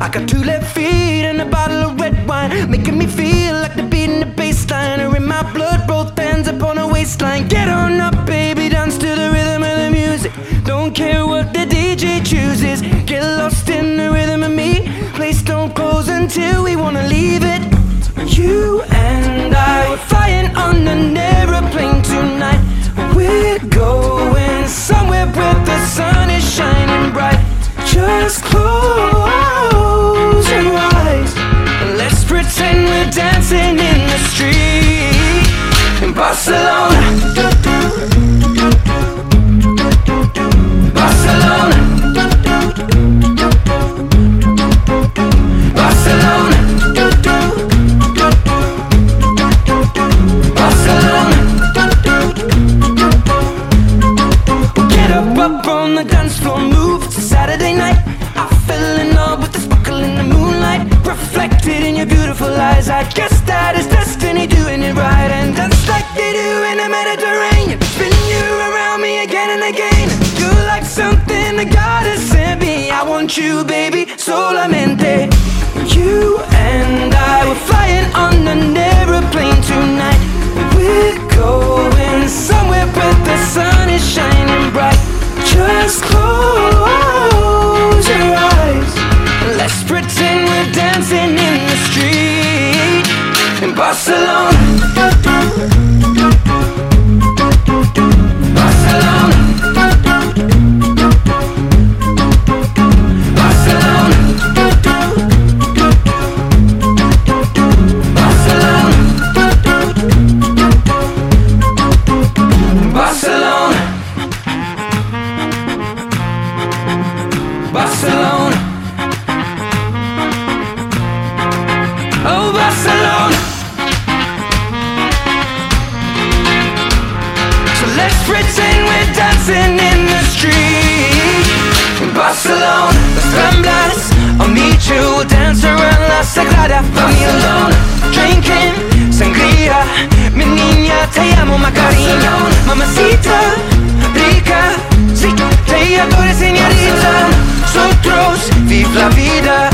I got two left feet and a bottle of red wine, making me feel like the beat in the bassline. Or in my blood, both hands upon a waistline. Get on up, baby, dance to the rhythm of the music. Don't care what the DJ chooses. Get lost in the rhythm of me. Place don't close until we wanna leave it. You and I are flying on an aeroplane tonight. We're going somewhere where the sun is shining bright. Just close dancing in the street in Barcelona. Mediterranean. Spin you around me again and again. You're like something that God has sent me. I want you, baby, solamente. You and I were flying on an aeroplane tonight. We're going somewhere where the sun is shining bright. Just close your eyes. Let's pretend we're dancing in the street in. Barcelona. In Barcelona. Las Ramblas, I'll meet you. We'll dance around La Sagrada Familia. Drinking sangria. Mi niña, te amo, Macarena. Mamacita, rica. Sí, te adoro, señorita. Nosotros, vive la vida.